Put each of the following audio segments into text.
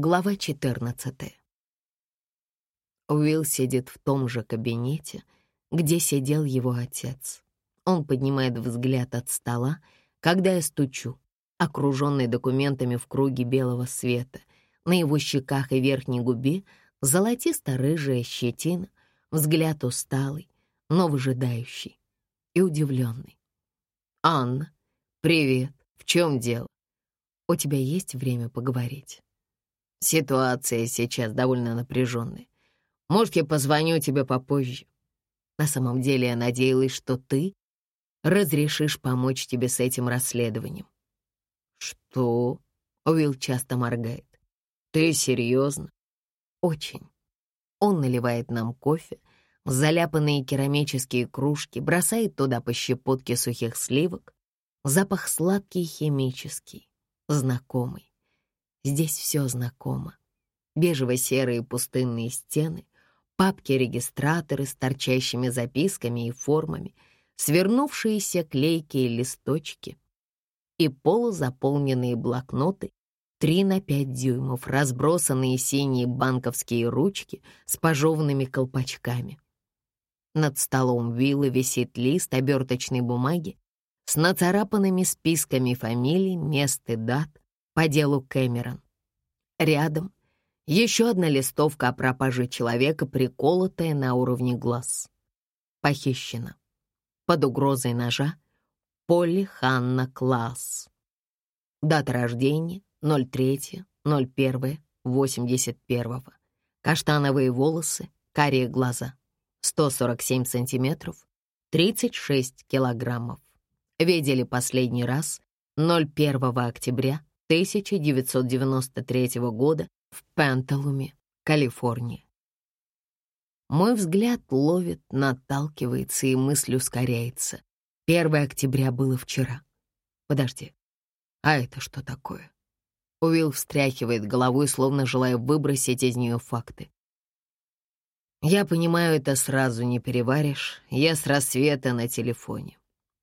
Глава 14. Уилл сидит в том же кабинете, где сидел его отец. Он поднимает взгляд от стола, когда я стучу, окруженный документами в круге белого света. На его щеках и верхней губе золотисто-рыжая щетина, взгляд усталый, но выжидающий и удивленный. «Анна, привет, в чем дело? У тебя есть время поговорить?» Ситуация сейчас довольно напряженная. Может, я позвоню тебе попозже. На самом деле я надеялась, что ты разрешишь помочь тебе с этим расследованием. Что? Уилл часто моргает. Ты серьезно? Очень. Он наливает нам кофе, заляпанные керамические кружки, бросает туда по щепотке сухих сливок. Запах сладкий химический, знакомый. Здесь все знакомо. Бежево-серые пустынные стены, папки-регистраторы с торчащими записками и формами, свернувшиеся клейкие листочки и полузаполненные блокноты 3 на 5 дюймов, разбросанные синие банковские ручки с пожеванными колпачками. Над столом виллы висит лист оберточной бумаги с нацарапанными списками фамилий, мест и дат, по делу Кэмерон. Рядом еще одна листовка о пропаже человека, приколотая на уровне глаз. Похищена. Под угрозой ножа Полли Ханна Класс. Дата рождения 03.01.81. Каштановые волосы, карие глаза. 147 сантиметров, 36 килограммов. Видели последний раз 01 октября 1993 года в Пенталуме, Калифорния. Мой взгляд ловит, наталкивается, и мысль ускоряется. 1 октября было вчера. Подожди, а это что такое? Уилл встряхивает головой, словно желая выбросить из нее факты. Я понимаю, это сразу не переваришь. Я с рассвета на телефоне.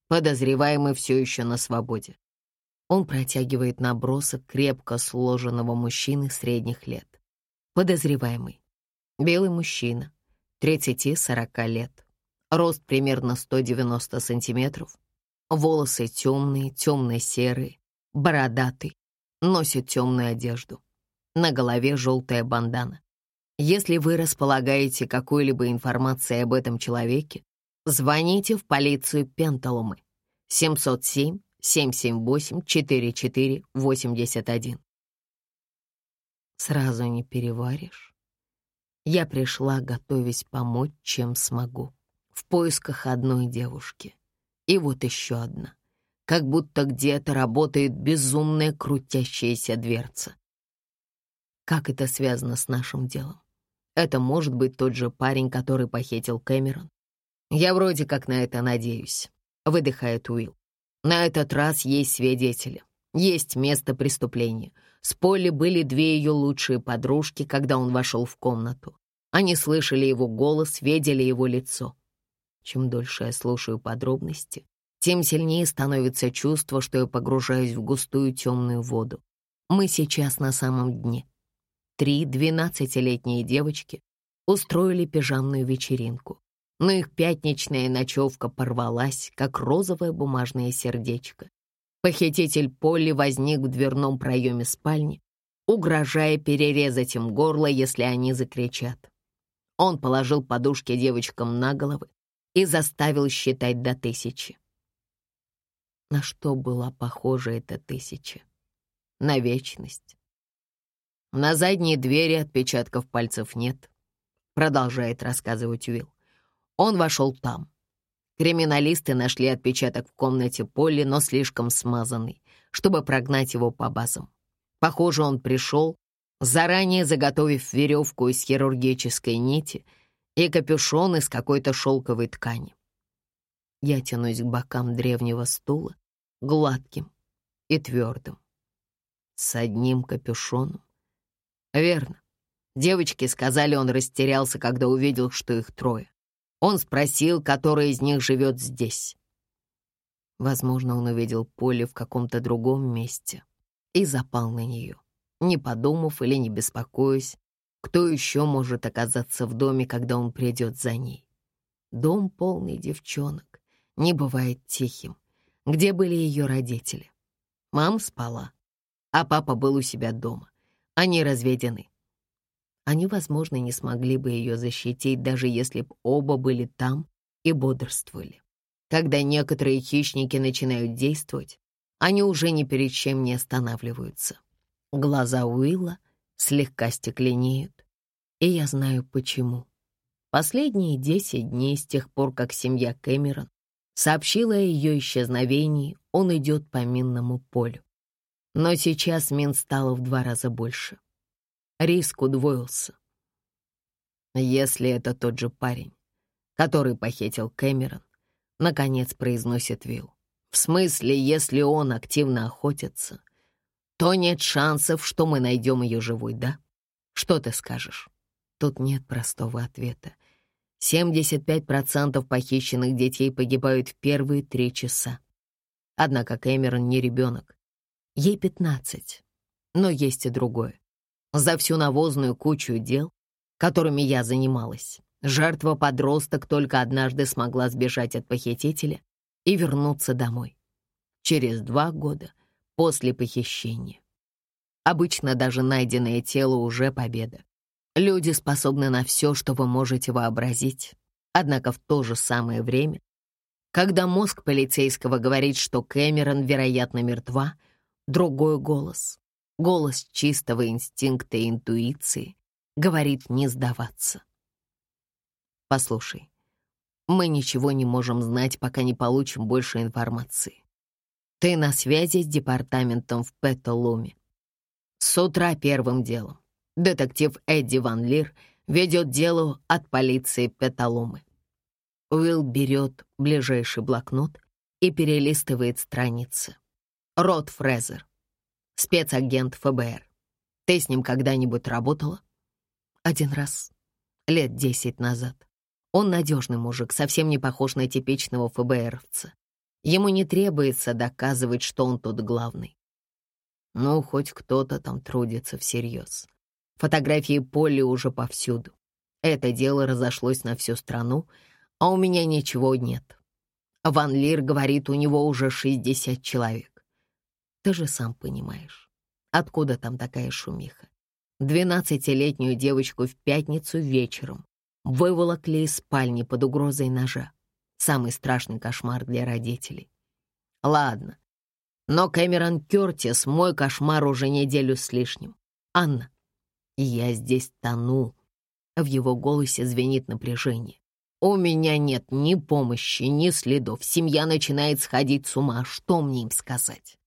Подозреваемый все еще на свободе. Он протягивает набросок крепко сложенного мужчины средних лет. Подозреваемый. Белый мужчина, 30-40 лет. Рост примерно 190 сантиметров. Волосы темные, темно-серые, бородатый. Носит темную одежду. На голове желтая бандана. Если вы располагаете какой-либо информацией об этом человеке, звоните в полицию Пенталумы 707 778-4481. Сразу не переваришь. Я пришла, готовясь помочь, чем смогу, в поисках одной девушки. И вот еще одна. Как будто где-то работает безумная крутящаяся дверца. Как это связано с нашим делом? Это может быть тот же парень, который похитил Кэмерон. Я вроде как на это надеюсь, выдыхает Уилл. На этот раз есть свидетели, есть место преступления. С Полли были две ее лучшие подружки, когда он вошел в комнату. Они слышали его голос, видели его лицо. Чем дольше я слушаю подробности, тем сильнее становится чувство, что я погружаюсь в густую темную воду. Мы сейчас на самом дне. Три двенадцатилетние девочки устроили пижамную вечеринку но их пятничная ночевка порвалась, как розовое бумажное сердечко. Похититель Полли возник в дверном проеме спальни, угрожая перерезать им горло, если они закричат. Он положил подушки девочкам на головы и заставил считать до тысячи. На что была похожа эта тысяча? На вечность. На задней двери отпечатков пальцев нет, продолжает рассказывать Уилл. Он вошел там. Криминалисты нашли отпечаток в комнате Полли, но слишком смазанный, чтобы прогнать его по базам. Похоже, он пришел, заранее заготовив веревку из хирургической нити и капюшон из какой-то шелковой ткани. Я тянусь к бокам древнего стула, гладким и твердым, с одним капюшоном. Верно. Девочки сказали, он растерялся, когда увидел, что их трое. Он спросил, который из них живет здесь. Возможно, он увидел поле в каком-то другом месте и запал на нее. не подумав или не беспокоясь, кто еще может оказаться в доме, когда он придет за ней. Дом полный девчонок, не бывает тихим. Где были ее родители? Мама спала, а папа был у себя дома. Они разведены. Они, возможно, не смогли бы ее защитить, даже если бы оба были там и бодрствовали. Когда некоторые хищники начинают действовать, они уже ни перед чем не останавливаются. Глаза Уилла слегка стекленеют, и я знаю почему. Последние десять дней с тех пор, как семья Кэмерон сообщила о ее исчезновении, он идет по минному полю. Но сейчас мин стало в два раза больше. Риск удвоился. Если это тот же парень, который похитил Кэмерон, наконец произносит Вилл. В смысле, если он активно охотится, то нет шансов, что мы найдем ее живой, да? Что ты скажешь? Тут нет простого ответа. 75% похищенных детей погибают в первые три часа. Однако Кэмерон не ребенок. Ей 15. Но есть и другое. За всю навозную кучу дел, которыми я занималась, жертва-подросток только однажды смогла сбежать от похитителя и вернуться домой. Через два года после похищения. Обычно даже найденное тело уже победа. Люди способны на все, что вы можете вообразить. Однако в то же самое время, когда мозг полицейского говорит, что Кэмерон, вероятно, мертва, другой голос, голос чистого инстинкта и интуиции, говорит не сдаваться. Послушай, мы ничего не можем знать, пока не получим больше информации. Ты на связи с департаментом в Петалуме. С утра первым делом. Детектив Эдди Ван Лир ведет дело от полиции Петалумы. Уилл берет ближайший блокнот и перелистывает страницы. Рот Фрезер, спецагент ФБР. Ты с ним когда-нибудь работала? Один раз, лет десять назад. Он надежный мужик, совсем не похож на типичного ФБРовца. Ему не требуется доказывать, что он тут главный. Ну, хоть кто-то там трудится всерьез. Фотографии Полли уже повсюду. Это дело разошлось на всю страну, а у меня ничего нет. Ван Лир говорит, у него уже 60 человек. Ты же сам понимаешь, откуда там такая шумиха. Двенадцатилетнюю девочку в пятницу вечером выволокли из спальни под угрозой ножа. Самый страшный кошмар для родителей. Ладно, но Кэмерон Кёртис — мой кошмар уже неделю с лишним. Анна, я здесь тону. В его голосе звенит напряжение. У меня нет ни помощи, ни следов. Семья начинает сходить с ума. Что мне им сказать?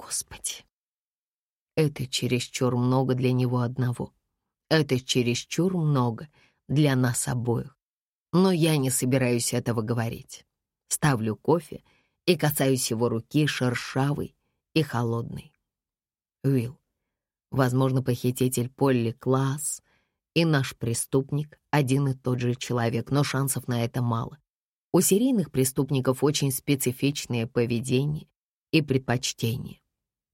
Господи. Это чересчур много для него одного. Это чересчур много — для нас обоих. Но я не собираюсь этого говорить. Ставлю кофе и касаюсь его руки шершавой и холодной. Уилл, возможно, похититель Полли Класс и наш преступник — один и тот же человек, но шансов на это мало. У серийных преступников очень специфичное поведение и предпочтения.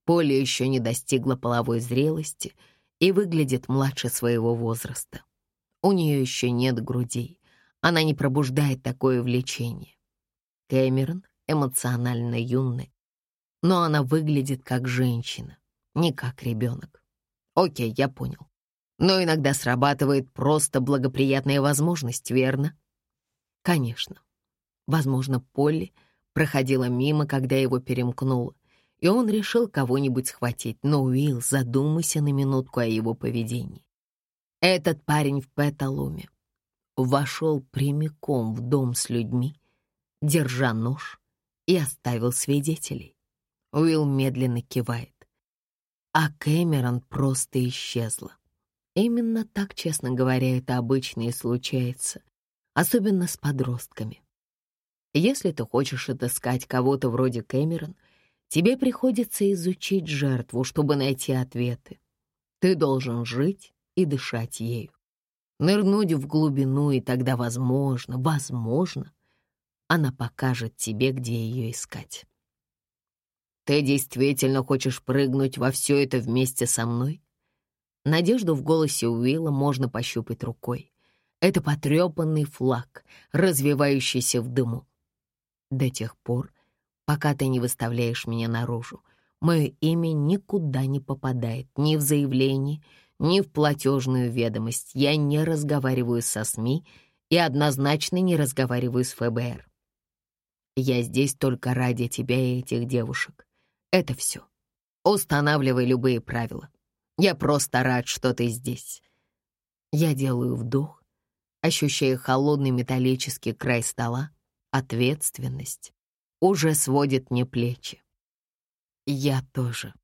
Полли еще не достигла половой зрелости и выглядит младше своего возраста. У нее еще нет грудей. Она не пробуждает такое влечение. Кэмерон эмоционально юный, но она выглядит как женщина, не как ребенок. Окей, я понял. Но иногда срабатывает просто благоприятная возможность, верно? Конечно. Возможно, Полли проходила мимо, когда его перемкнуло, и он решил кого-нибудь схватить, но Уилл, задумайся на минутку о его поведении. Этот парень в Петалуме вошел прямиком в дом с людьми, держа нож, и оставил свидетелей. Уилл медленно кивает. А Кэмерон просто исчезла. Именно так, честно говоря, это обычно и случается, особенно с подростками. Если ты хочешь отыскать кого-то вроде Кэмерон, тебе приходится изучить жертву, чтобы найти ответы. Ты должен жить и дышать ею. Нырнуть в глубину, и тогда, возможно, возможно, она покажет тебе, где ее искать. Ты действительно хочешь прыгнуть во все это вместе со мной? Надежду в голосе Уилла можно пощупать рукой. Это потрепанный флаг, развивающийся в дыму. До тех пор, пока ты не выставляешь меня наружу, мое имя никуда не попадает, ни в заявление, ни в платежную ведомость. Я не разговариваю со СМИ и однозначно не разговариваю с ФБР. Я здесь только ради тебя и этих девушек. Это все. Устанавливай любые правила. Я просто рад, что ты здесь. Я делаю вдох, ощущая холодный металлический край стола. Ответственность уже сводит мне плечи. Я тоже.